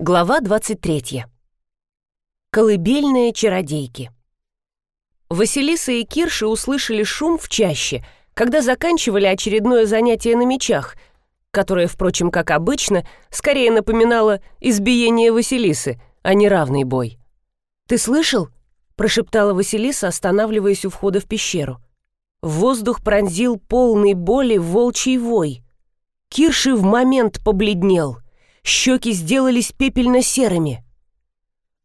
Глава 23. Колыбельные чародейки. Василиса и Кирша услышали шум в чаще, когда заканчивали очередное занятие на мечах, которое, впрочем, как обычно, скорее напоминало избиение Василисы, а не равный бой. «Ты слышал?» – прошептала Василиса, останавливаясь у входа в пещеру. воздух пронзил полный боли волчий вой. Кирши в момент побледнел – щеки сделались пепельно-серыми.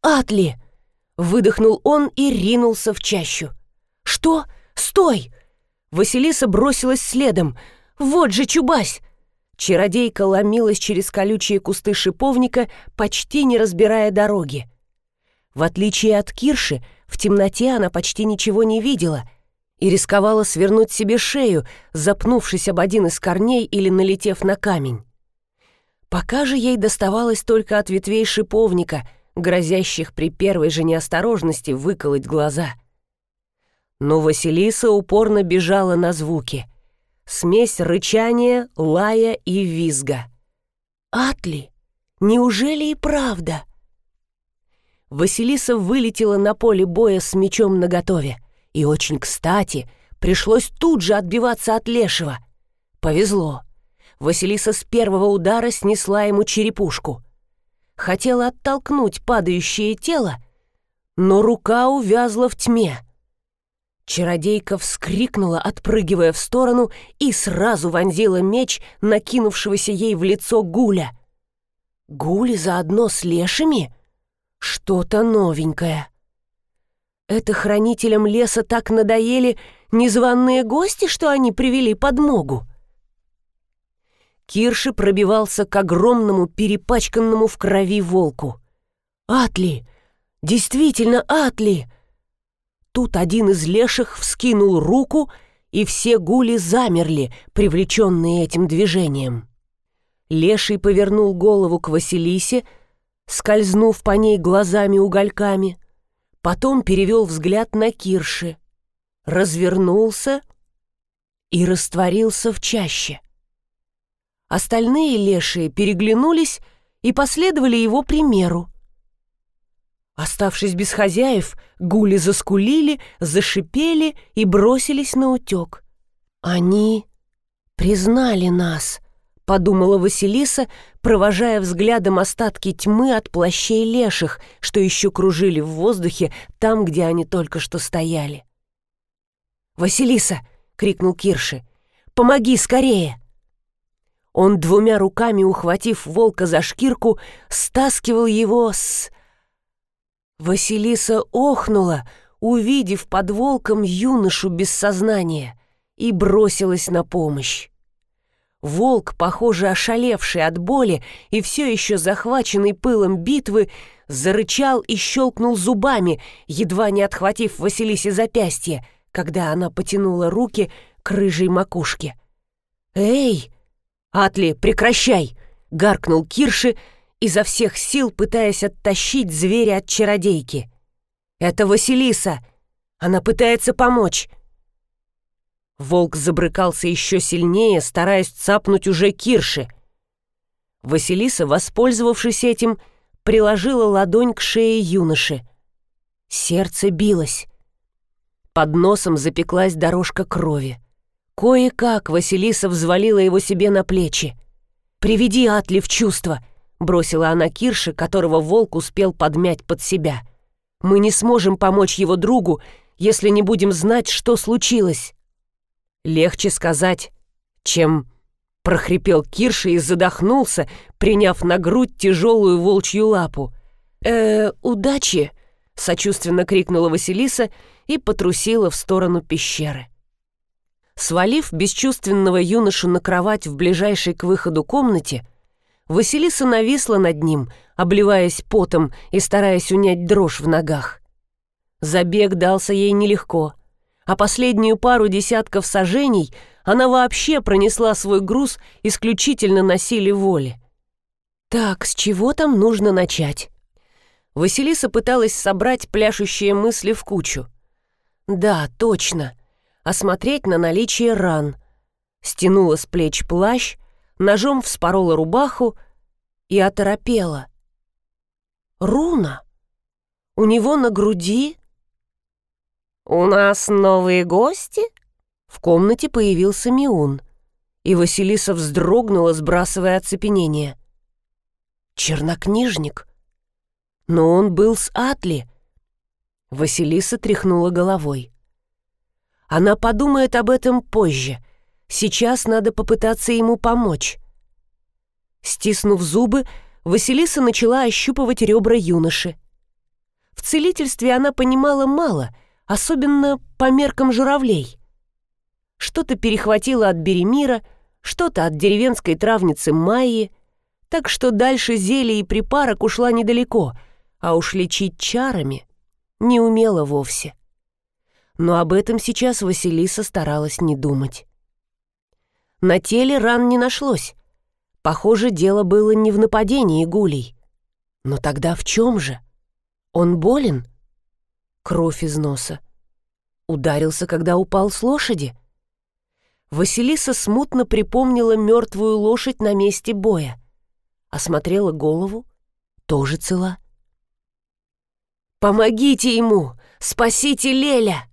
«Атли!» — выдохнул он и ринулся в чащу. «Что? Стой!» Василиса бросилась следом. «Вот же Чубась!» Чародейка ломилась через колючие кусты шиповника, почти не разбирая дороги. В отличие от Кирши, в темноте она почти ничего не видела и рисковала свернуть себе шею, запнувшись об один из корней или налетев на камень. Пока же ей доставалось только от ветвей шиповника, грозящих при первой же неосторожности выколоть глаза. Но Василиса упорно бежала на звуки. Смесь рычания, лая и визга. «Атли, неужели и правда?» Василиса вылетела на поле боя с мечом наготове. И очень кстати, пришлось тут же отбиваться от лешего. Повезло. Василиса с первого удара снесла ему черепушку. Хотела оттолкнуть падающее тело, но рука увязла в тьме. Чародейка вскрикнула, отпрыгивая в сторону, и сразу вонзила меч, накинувшегося ей в лицо гуля. Гули заодно с лешими? Что-то новенькое. Это хранителям леса так надоели незваные гости, что они привели подмогу. Кирши пробивался к огромному перепачканному в крови волку. «Атли! Действительно Атли!» Тут один из леших вскинул руку, и все гули замерли, привлеченные этим движением. Леший повернул голову к Василисе, скользнув по ней глазами-угольками, потом перевел взгляд на Кирши, развернулся и растворился в чаще. Остальные лешие переглянулись и последовали его примеру. Оставшись без хозяев, гули заскулили, зашипели и бросились на утек. «Они признали нас», — подумала Василиса, провожая взглядом остатки тьмы от плащей леших, что еще кружили в воздухе там, где они только что стояли. «Василиса!» — крикнул Кирши. «Помоги скорее!» Он двумя руками, ухватив волка за шкирку, стаскивал его с... Василиса охнула, увидев под волком юношу без сознания, и бросилась на помощь. Волк, похоже, ошалевший от боли и все еще захваченный пылом битвы, зарычал и щелкнул зубами, едва не отхватив Василисе запястье, когда она потянула руки к рыжей макушке. «Эй!» «Атли, прекращай!» — гаркнул Кирши, изо всех сил пытаясь оттащить зверя от чародейки. «Это Василиса! Она пытается помочь!» Волк забрыкался еще сильнее, стараясь цапнуть уже Кирши. Василиса, воспользовавшись этим, приложила ладонь к шее юноши. Сердце билось. Под носом запеклась дорожка крови. Кое-как Василиса взвалила его себе на плечи. «Приведи Атли в чувство», — бросила она Кирше, которого волк успел подмять под себя. «Мы не сможем помочь его другу, если не будем знать, что случилось». «Легче сказать, чем...» — прохрипел Кирша и задохнулся, приняв на грудь тяжелую волчью лапу. «Э, удачи!» — сочувственно крикнула Василиса и потрусила в сторону пещеры. Свалив бесчувственного юношу на кровать в ближайшей к выходу комнате, Василиса нависла над ним, обливаясь потом и стараясь унять дрожь в ногах. Забег дался ей нелегко, а последнюю пару десятков сажений она вообще пронесла свой груз исключительно на силе воли. Так, с чего там нужно начать? Василиса пыталась собрать пляшущие мысли в кучу. Да, точно — осмотреть на наличие ран. Стянула с плеч плащ, ножом вспорола рубаху и оторопела. Руна? У него на груди? «У нас новые гости?» В комнате появился Миун, и Василиса вздрогнула, сбрасывая оцепенение. «Чернокнижник? Но он был с Атли!» Василиса тряхнула головой. Она подумает об этом позже. Сейчас надо попытаться ему помочь. Стиснув зубы, Василиса начала ощупывать ребра юноши. В целительстве она понимала мало, особенно по меркам журавлей. Что-то перехватило от Беремира, что-то от деревенской травницы Майи, так что дальше зелье и припарок ушла недалеко, а уж лечить чарами не умела вовсе. Но об этом сейчас Василиса старалась не думать. На теле ран не нашлось. Похоже, дело было не в нападении гулей. Но тогда в чем же? Он болен? Кровь из носа. Ударился, когда упал с лошади? Василиса смутно припомнила мертвую лошадь на месте боя. Осмотрела голову. Тоже цела. «Помогите ему! Спасите Леля!»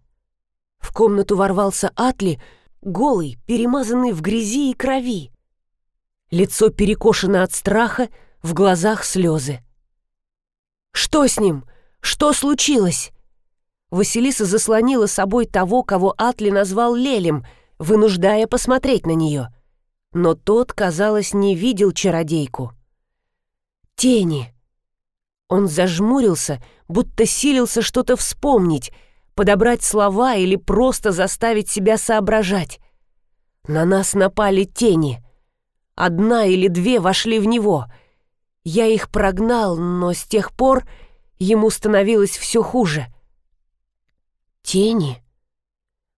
Комнату ворвался Атли, голый, перемазанный в грязи и крови. Лицо перекошено от страха, в глазах слезы. «Что с ним? Что случилось?» Василиса заслонила собой того, кого Атли назвал Лелем, вынуждая посмотреть на нее. Но тот, казалось, не видел чародейку. «Тени!» Он зажмурился, будто силился что-то вспомнить, подобрать слова или просто заставить себя соображать. На нас напали тени. Одна или две вошли в него. Я их прогнал, но с тех пор ему становилось все хуже. Тени?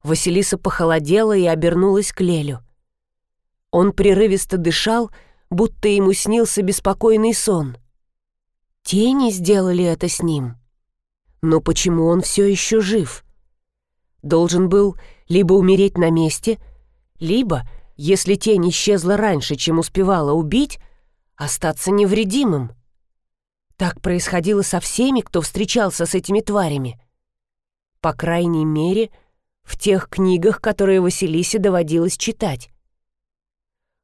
Василиса похолодела и обернулась к Лелю. Он прерывисто дышал, будто ему снился беспокойный сон. Тени сделали это с ним. Но почему он все еще жив? Должен был либо умереть на месте, либо, если тень исчезла раньше, чем успевала убить, остаться невредимым. Так происходило со всеми, кто встречался с этими тварями. По крайней мере, в тех книгах, которые Василисе доводилось читать.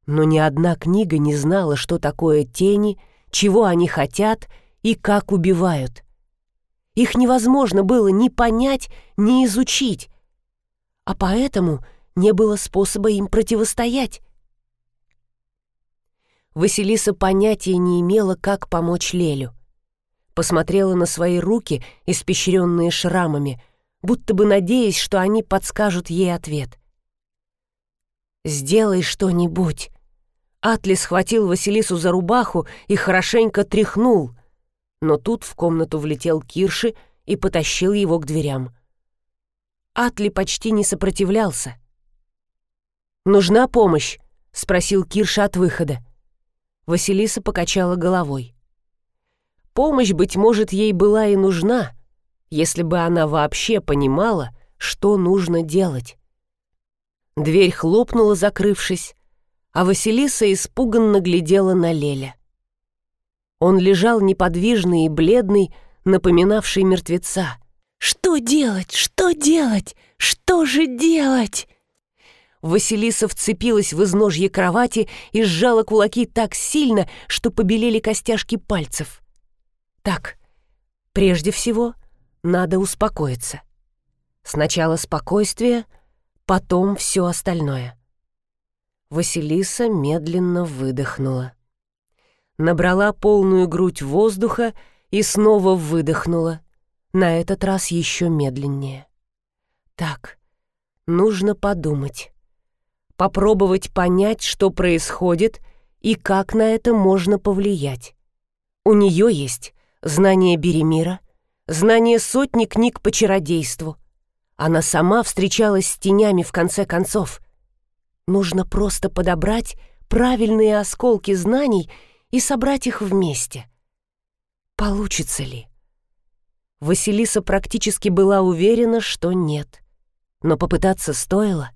Но ни одна книга не знала, что такое тени, чего они хотят и как убивают. Их невозможно было ни понять, ни изучить, а поэтому не было способа им противостоять. Василиса понятия не имела, как помочь Лелю. Посмотрела на свои руки, испещренные шрамами, будто бы надеясь, что они подскажут ей ответ. «Сделай что-нибудь». Атли схватил Василису за рубаху и хорошенько тряхнул, но тут в комнату влетел Кирши и потащил его к дверям. Атли почти не сопротивлялся. «Нужна помощь?» — спросил Кирша от выхода. Василиса покачала головой. Помощь, быть может, ей была и нужна, если бы она вообще понимала, что нужно делать. Дверь хлопнула, закрывшись, а Василиса испуганно глядела на Леля. Он лежал неподвижный и бледный, напоминавший мертвеца. «Что делать? Что делать? Что же делать?» Василиса вцепилась в изножье кровати и сжала кулаки так сильно, что побелели костяшки пальцев. «Так, прежде всего, надо успокоиться. Сначала спокойствие, потом все остальное». Василиса медленно выдохнула набрала полную грудь воздуха и снова выдохнула, на этот раз еще медленнее. Так, нужно подумать. Попробовать понять, что происходит и как на это можно повлиять. У нее есть знание Беремира, знание сотни книг по чародейству. Она сама встречалась с тенями в конце концов. Нужно просто подобрать правильные осколки знаний и собрать их вместе. Получится ли? Василиса практически была уверена, что нет. Но попытаться стоило.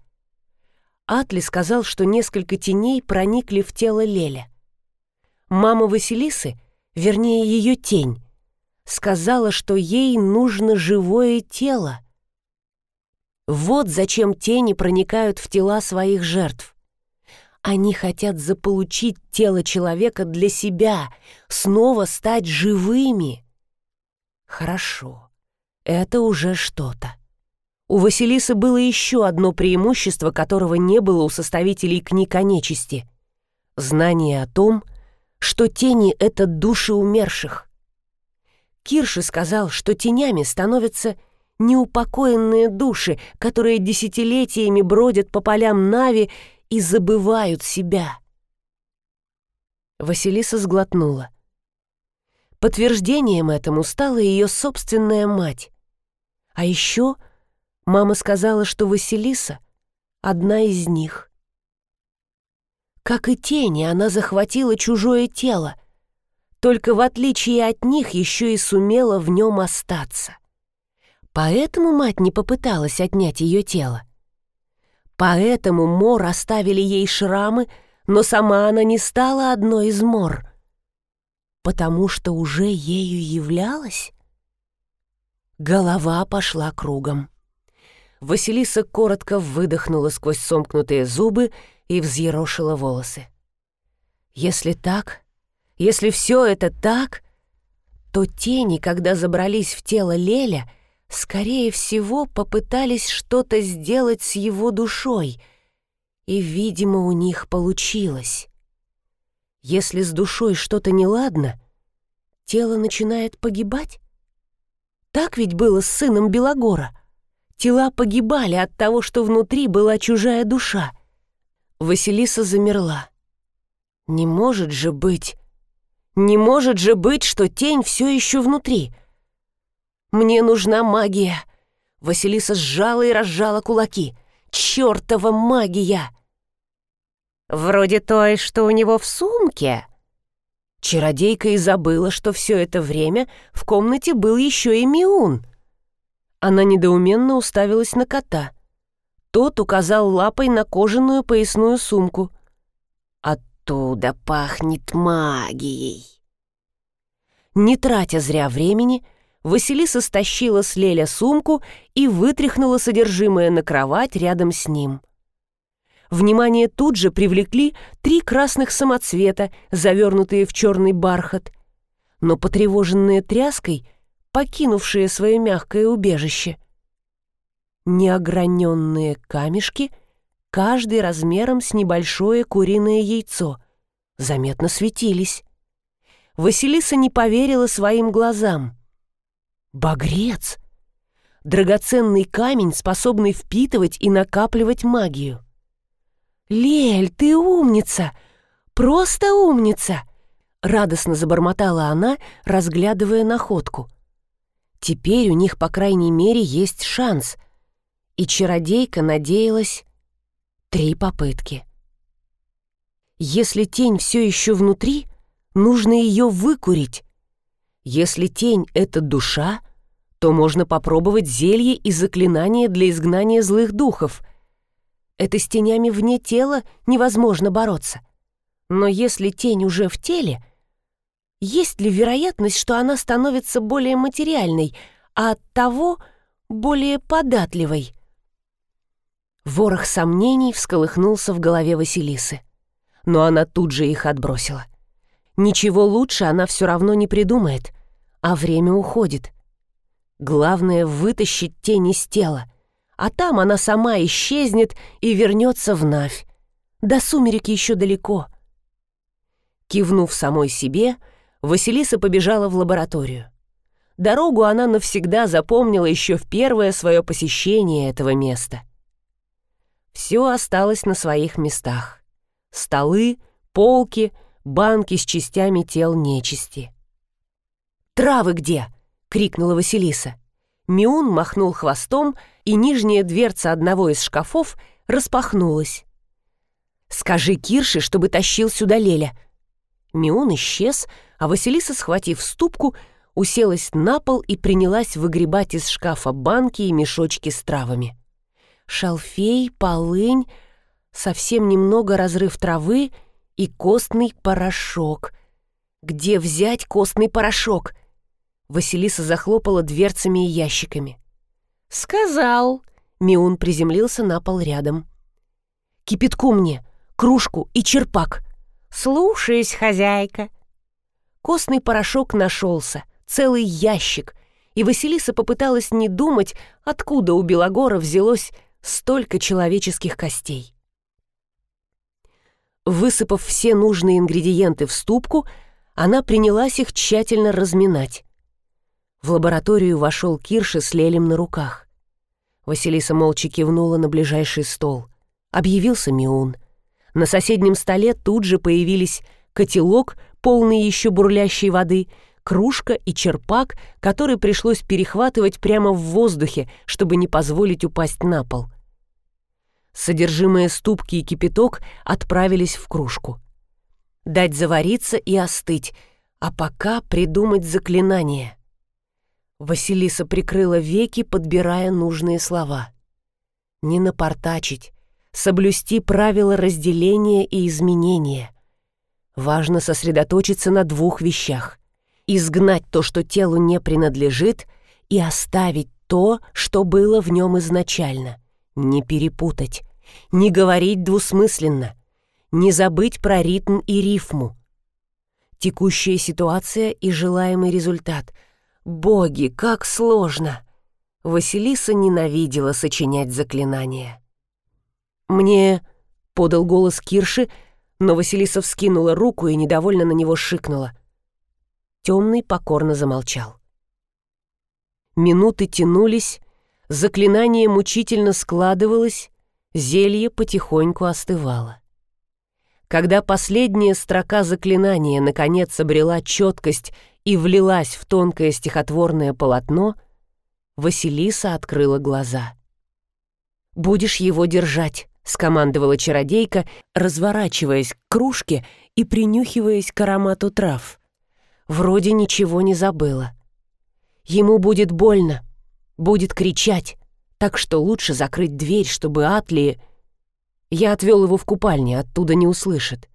Атли сказал, что несколько теней проникли в тело Леля. Мама Василисы, вернее ее тень, сказала, что ей нужно живое тело. Вот зачем тени проникают в тела своих жертв. Они хотят заполучить тело человека для себя, снова стать живыми. Хорошо, это уже что-то. У Василисы было еще одно преимущество, которого не было у составителей книг о нечисти. Знание о том, что тени — это души умерших. Кирши сказал, что тенями становятся неупокоенные души, которые десятилетиями бродят по полям Нави и забывают себя. Василиса сглотнула. Подтверждением этому стала ее собственная мать. А еще мама сказала, что Василиса — одна из них. Как и тени, она захватила чужое тело, только в отличие от них еще и сумела в нем остаться. Поэтому мать не попыталась отнять ее тело. Поэтому Мор оставили ей шрамы, но сама она не стала одной из Мор. Потому что уже ею являлась? Голова пошла кругом. Василиса коротко выдохнула сквозь сомкнутые зубы и взъерошила волосы. Если так, если все это так, то тени, когда забрались в тело Леля, скорее всего, попытались что-то сделать с его душой, и, видимо, у них получилось. Если с душой что-то неладно, тело начинает погибать? Так ведь было с сыном Белогора. Тела погибали от того, что внутри была чужая душа. Василиса замерла. Не может же быть... Не может же быть, что тень все еще внутри. Мне нужна магия. Василиса сжала и разжала кулаки. Чёртова магия! Вроде той, что у него в сумке. Чародейка и забыла, что все это время в комнате был еще и Миун. Она недоуменно уставилась на кота. Тот указал лапой на кожаную поясную сумку. «Оттуда пахнет магией». Не тратя зря времени, Василиса стащила с Леля сумку и вытряхнула содержимое на кровать рядом с ним. Внимание тут же привлекли три красных самоцвета, завернутые в черный бархат, но потревоженные тряской, покинувшие свое мягкое убежище. Неограненные камешки, каждый размером с небольшое куриное яйцо, заметно светились. Василиса не поверила своим глазам — Багрец! Драгоценный камень, способный впитывать и накапливать магию. «Лель, ты умница! Просто умница!» Радостно забормотала она, разглядывая находку. Теперь у них, по крайней мере, есть шанс. И чародейка надеялась... Три попытки. Если тень все еще внутри, нужно ее выкурить, если тень — это душа, то можно попробовать зелье и заклинание для изгнания злых духов. Это с тенями вне тела невозможно бороться. Но если тень уже в теле, есть ли вероятность, что она становится более материальной, а от того более податливой? Ворох сомнений всколыхнулся в голове Василисы. Но она тут же их отбросила. Ничего лучше она все равно не придумает, а время уходит. Главное — вытащить тень из тела, а там она сама исчезнет и вернется в Навь. До сумерек еще далеко. Кивнув самой себе, Василиса побежала в лабораторию. Дорогу она навсегда запомнила еще в первое свое посещение этого места. Все осталось на своих местах. Столы, полки — банки с частями тел нечисти. «Травы где?» — крикнула Василиса. Миун махнул хвостом, и нижняя дверца одного из шкафов распахнулась. «Скажи Кирше, чтобы тащил сюда Леля». Миун исчез, а Василиса, схватив ступку, уселась на пол и принялась выгребать из шкафа банки и мешочки с травами. Шалфей, полынь, совсем немного разрыв травы — и костный порошок. Где взять костный порошок? Василиса захлопала дверцами и ящиками. «Сказал!» — Миун приземлился на пол рядом. «Кипятку мне, кружку и черпак!» «Слушаюсь, хозяйка!» Костный порошок нашелся, целый ящик, и Василиса попыталась не думать, откуда у Белогора взялось столько человеческих костей. Высыпав все нужные ингредиенты в ступку, она принялась их тщательно разминать. В лабораторию вошел Кирши с Лелем на руках. Василиса молча кивнула на ближайший стол. Объявился Миун. На соседнем столе тут же появились котелок, полный еще бурлящей воды, кружка и черпак, который пришлось перехватывать прямо в воздухе, чтобы не позволить упасть на пол. Содержимое ступки и кипяток отправились в кружку. Дать завариться и остыть, а пока придумать заклинание. Василиса прикрыла веки, подбирая нужные слова. Не напортачить, соблюсти правила разделения и изменения. Важно сосредоточиться на двух вещах. Изгнать то, что телу не принадлежит, и оставить то, что было в нем изначально. Не перепутать, не говорить двусмысленно, не забыть про ритм и рифму. Текущая ситуация и желаемый результат. Боги, как сложно! Василиса ненавидела сочинять заклинания. «Мне...» — подал голос Кирши, но Василиса вскинула руку и недовольно на него шикнула. Темный покорно замолчал. Минуты тянулись, заклинание мучительно складывалось, зелье потихоньку остывало. Когда последняя строка заклинания наконец обрела четкость и влилась в тонкое стихотворное полотно, Василиса открыла глаза. «Будешь его держать», — скомандовала чародейка, разворачиваясь к кружке и принюхиваясь к аромату трав. Вроде ничего не забыла. Ему будет больно, будет кричать, так что лучше закрыть дверь, чтобы Атли... Я отвел его в купальне, оттуда не услышит.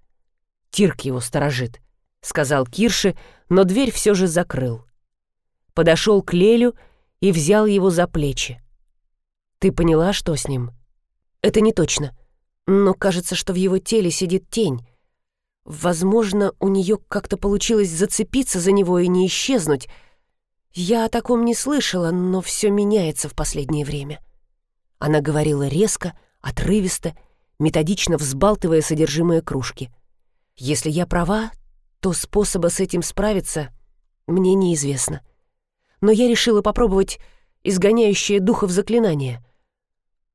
Тирк его сторожит, — сказал Кирше, но дверь все же закрыл. Подошел к Лелю и взял его за плечи. «Ты поняла, что с ним?» «Это не точно, но кажется, что в его теле сидит тень. Возможно, у нее как-то получилось зацепиться за него и не исчезнуть, я о таком не слышала, но все меняется в последнее время. Она говорила резко, отрывисто, методично взбалтывая содержимое кружки. Если я права, то способа с этим справиться мне неизвестно. Но я решила попробовать изгоняющее духов заклинание.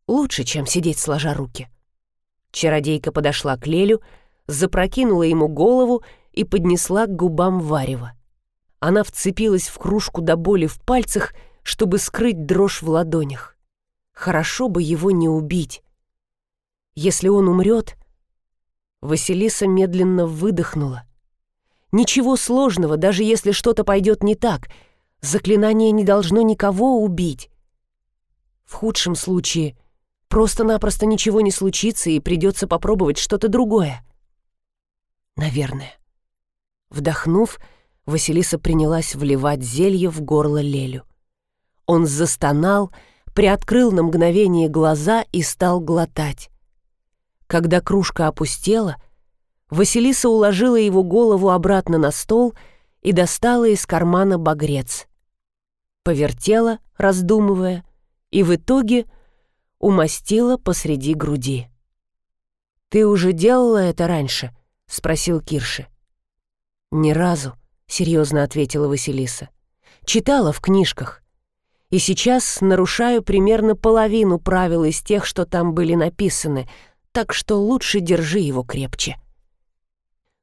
Лучше, чем сидеть сложа руки. Чародейка подошла к Лелю, запрокинула ему голову и поднесла к губам варево. Она вцепилась в кружку до боли в пальцах, чтобы скрыть дрожь в ладонях. Хорошо бы его не убить. Если он умрет... Василиса медленно выдохнула. Ничего сложного, даже если что-то пойдет не так. Заклинание не должно никого убить. В худшем случае просто-напросто ничего не случится и придется попробовать что-то другое. Наверное. Вдохнув, Василиса принялась вливать зелье в горло Лелю. Он застонал, приоткрыл на мгновение глаза и стал глотать. Когда кружка опустела, Василиса уложила его голову обратно на стол и достала из кармана багрец. Повертела, раздумывая, и в итоге умастила посреди груди. «Ты уже делала это раньше?» — спросил Кирши. «Ни разу», серьезно ответила Василиса. Читала в книжках. И сейчас нарушаю примерно половину правил из тех, что там были написаны, так что лучше держи его крепче.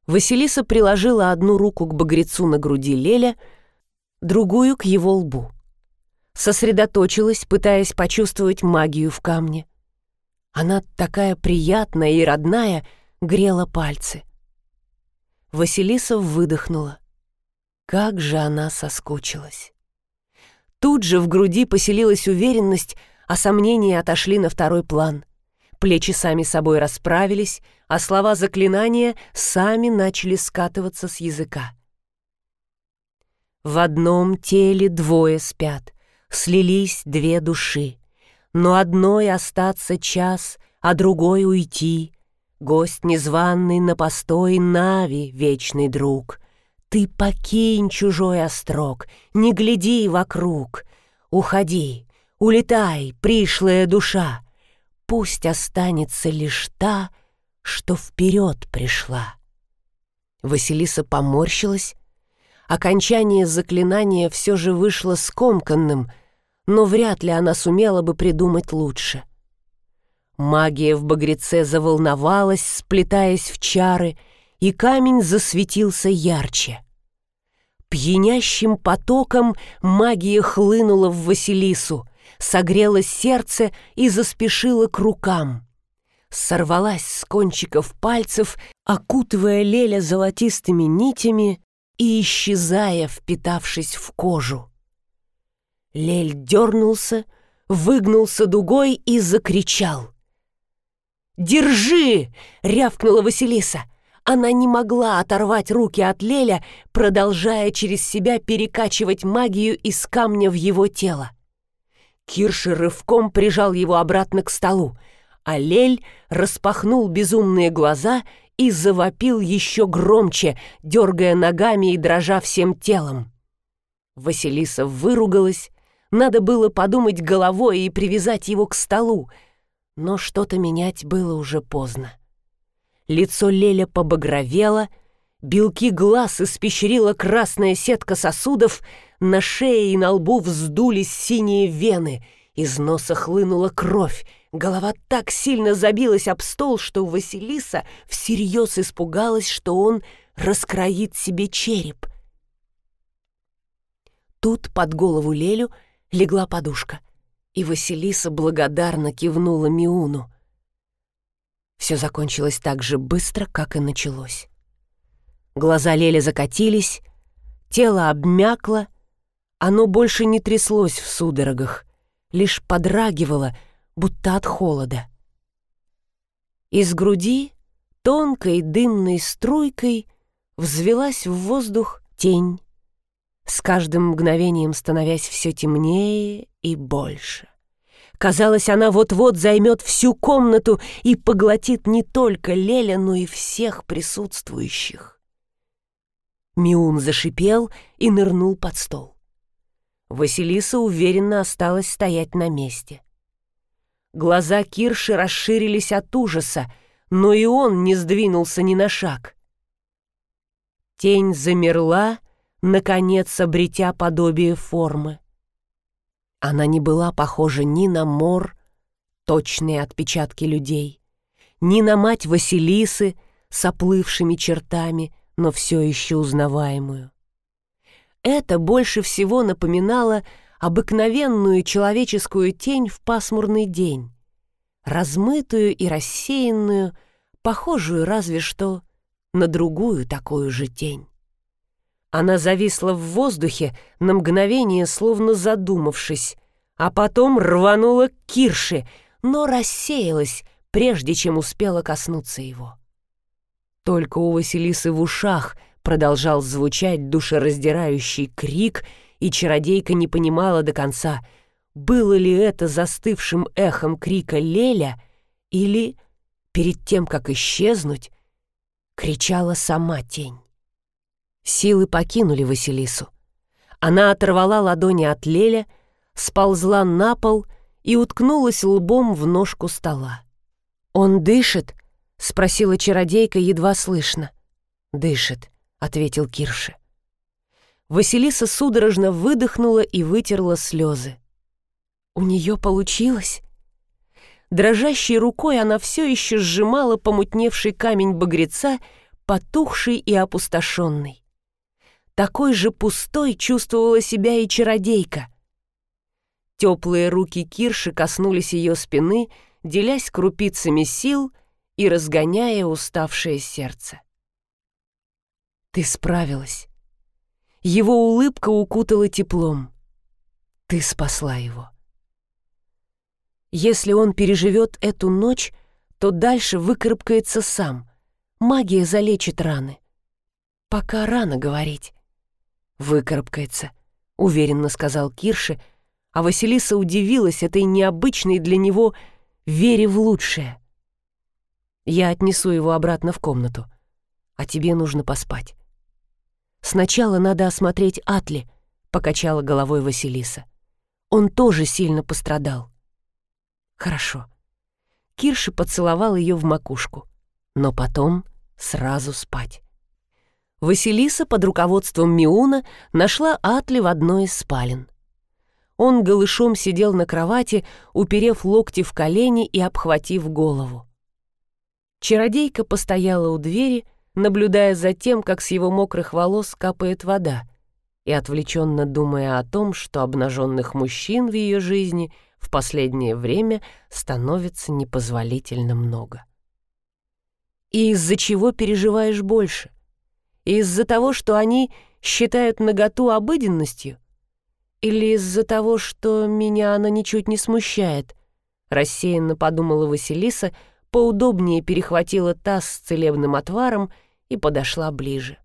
Василиса приложила одну руку к багрецу на груди Леля, другую к его лбу. Сосредоточилась, пытаясь почувствовать магию в камне. Она такая приятная и родная, грела пальцы. Василиса выдохнула. Как же она соскучилась. Тут же в груди поселилась уверенность, а сомнения отошли на второй план. Плечи сами собой расправились, а слова заклинания сами начали скатываться с языка. В одном теле двое спят, слились две души. Но одной остаться час, а другой уйти. Гость незваный на постой Нави, вечный друг. Ты покинь чужой острог, не гляди вокруг. Уходи, улетай, пришлая душа. Пусть останется лишь та, что вперед пришла. Василиса поморщилась. Окончание заклинания все же вышло скомканным, но вряд ли она сумела бы придумать лучше. Магия в багреце заволновалась, сплетаясь в чары, и камень засветился ярче. Пьянящим потоком магия хлынула в Василису, согрело сердце и заспешила к рукам. Сорвалась с кончиков пальцев, окутывая Леля золотистыми нитями и исчезая, впитавшись в кожу. Лель дернулся, выгнулся дугой и закричал. «Держи!» — рявкнула Василиса. Она не могла оторвать руки от Леля, продолжая через себя перекачивать магию из камня в его тело. Кирши рывком прижал его обратно к столу, а Лель распахнул безумные глаза и завопил еще громче, дергая ногами и дрожа всем телом. Василиса выругалась, надо было подумать головой и привязать его к столу, но что-то менять было уже поздно. Лицо Леля побагровело, белки глаз испещрила красная сетка сосудов, на шее и на лбу вздулись синие вены, из носа хлынула кровь, голова так сильно забилась об стол, что Василиса всерьез испугалась, что он раскроит себе череп. Тут под голову Лелю легла подушка, и Василиса благодарно кивнула Миуну — все закончилось так же быстро, как и началось. Глаза Лели закатились, тело обмякло, оно больше не тряслось в судорогах, лишь подрагивало, будто от холода. Из груди тонкой дымной струйкой взвелась в воздух тень, с каждым мгновением становясь все темнее и больше. Казалось, она вот-вот займет всю комнату и поглотит не только Леля, но и всех присутствующих. Миун зашипел и нырнул под стол. Василиса уверенно осталась стоять на месте. Глаза Кирши расширились от ужаса, но и он не сдвинулся ни на шаг. Тень замерла, наконец обретя подобие формы. Она не была похожа ни на мор, точные отпечатки людей, ни на мать Василисы с оплывшими чертами, но все еще узнаваемую. Это больше всего напоминало обыкновенную человеческую тень в пасмурный день, размытую и рассеянную, похожую разве что на другую такую же тень. Она зависла в воздухе на мгновение, словно задумавшись, а потом рванула к Кирше, но рассеялась, прежде чем успела коснуться его. Только у Василисы в ушах продолжал звучать душераздирающий крик, и чародейка не понимала до конца, было ли это застывшим эхом крика Леля или, перед тем, как исчезнуть, кричала сама тень. Силы покинули Василису. Она оторвала ладони от Леля, сползла на пол и уткнулась лбом в ножку стола. «Он дышит?» — спросила чародейка едва слышно. «Дышит», — ответил Кирши. Василиса судорожно выдохнула и вытерла слезы. «У нее получилось?» Дрожащей рукой она все еще сжимала помутневший камень багреца, потухший и опустошенный. Такой же пустой чувствовала себя и чародейка. Теплые руки Кирши коснулись ее спины, делясь крупицами сил и разгоняя уставшее сердце. «Ты справилась». Его улыбка укутала теплом. «Ты спасла его». Если он переживет эту ночь, то дальше выкарабкается сам. Магия залечит раны. Пока рано говорить. «Выкарабкается», — уверенно сказал Кирше, а Василиса удивилась этой необычной для него вере в лучшее. «Я отнесу его обратно в комнату, а тебе нужно поспать». «Сначала надо осмотреть Атли», — покачала головой Василиса. «Он тоже сильно пострадал». «Хорошо». Кирша поцеловал ее в макушку, но потом сразу спать. Василиса под руководством Миуна нашла Атли в одной из спален. Он голышом сидел на кровати, уперев локти в колени и обхватив голову. Чародейка постояла у двери, наблюдая за тем, как с его мокрых волос капает вода, и отвлеченно думая о том, что обнаженных мужчин в ее жизни в последнее время становится непозволительно много. И из-за чего переживаешь больше? Из-за того, что они считают наготу обыденностью? Или из-за того, что меня она ничуть не смущает? Рассеянно подумала Василиса, поудобнее перехватила таз с целебным отваром и подошла ближе.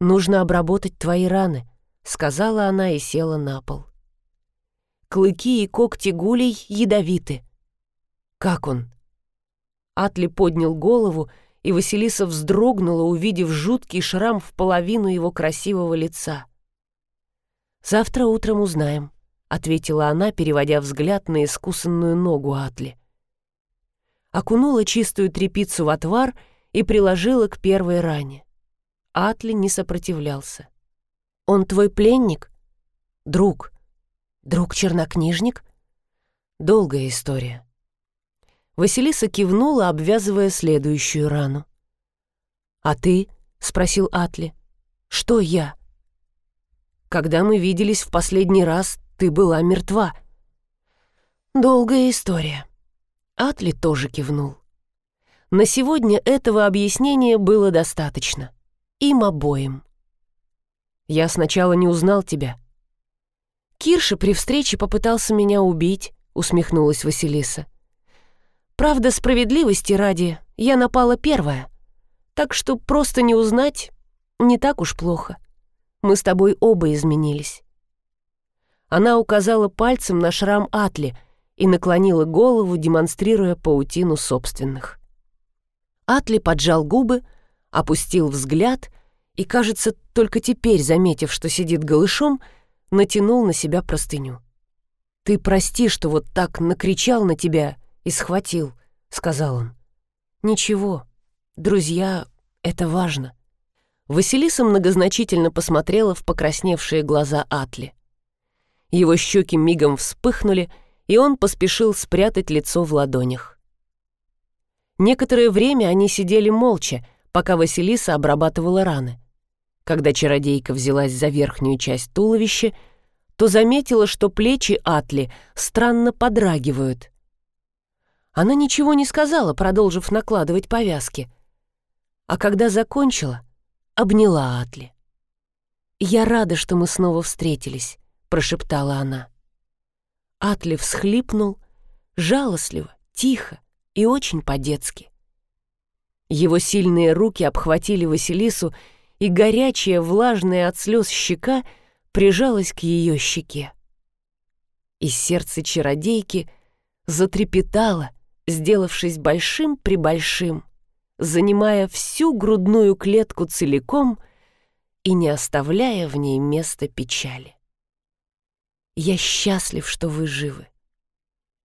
«Нужно обработать твои раны», — сказала она и села на пол. «Клыки и когти гулей ядовиты». «Как он?» Атли поднял голову, и Василиса вздрогнула, увидев жуткий шрам в половину его красивого лица. «Завтра утром узнаем», — ответила она, переводя взгляд на искусанную ногу Атли. Окунула чистую тряпицу в отвар и приложила к первой ране. Атли не сопротивлялся. «Он твой пленник? Друг? Друг-чернокнижник?» Долгая история. Василиса кивнула, обвязывая следующую рану. «А ты?» — спросил Атли. «Что я?» «Когда мы виделись в последний раз, ты была мертва». «Долгая история». Атли тоже кивнул. На сегодня этого объяснения было достаточно. Им обоим. «Я сначала не узнал тебя». «Кирша при встрече попытался меня убить», — усмехнулась Василиса. Правда, справедливости ради, я напала первая. Так что просто не узнать не так уж плохо. Мы с тобой оба изменились. Она указала пальцем на шрам Атли и наклонила голову, демонстрируя паутину собственных. Атли поджал губы, опустил взгляд и, кажется, только теперь, заметив, что сидит голышом, натянул на себя простыню. «Ты прости, что вот так накричал на тебя и схватил», — сказал он. «Ничего, друзья, это важно». Василиса многозначительно посмотрела в покрасневшие глаза Атли. Его щеки мигом вспыхнули, и он поспешил спрятать лицо в ладонях. Некоторое время они сидели молча, пока Василиса обрабатывала раны. Когда чародейка взялась за верхнюю часть туловища, то заметила, что плечи Атли странно подрагивают. Она ничего не сказала, продолжив накладывать повязки. А когда закончила, обняла Атли. «Я рада, что мы снова встретились», — прошептала она. Атли всхлипнул, жалостливо, тихо и очень по-детски. Его сильные руки обхватили Василису, и горячая, влажная от слез щека прижалась к ее щеке. И сердце чародейки затрепетало, сделавшись большим-пребольшим, занимая всю грудную клетку целиком и не оставляя в ней места печали. «Я счастлив, что вы живы.